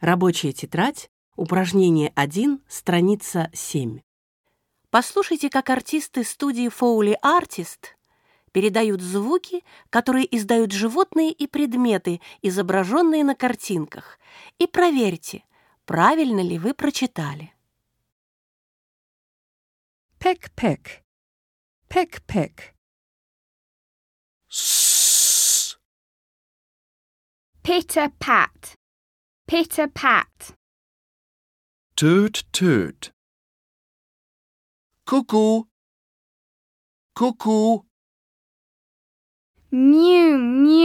Рабочая тетрадь, упражнение 1, страница 7. Послушайте, как артисты студии Foley Artist передают звуки, которые издают животные и предметы, изображенные на картинках, и проверьте, правильно ли вы прочитали. Pick. S. Pitter pat. Pitter pat. Toot toot. Cuckoo. Cuckoo. Mew mew.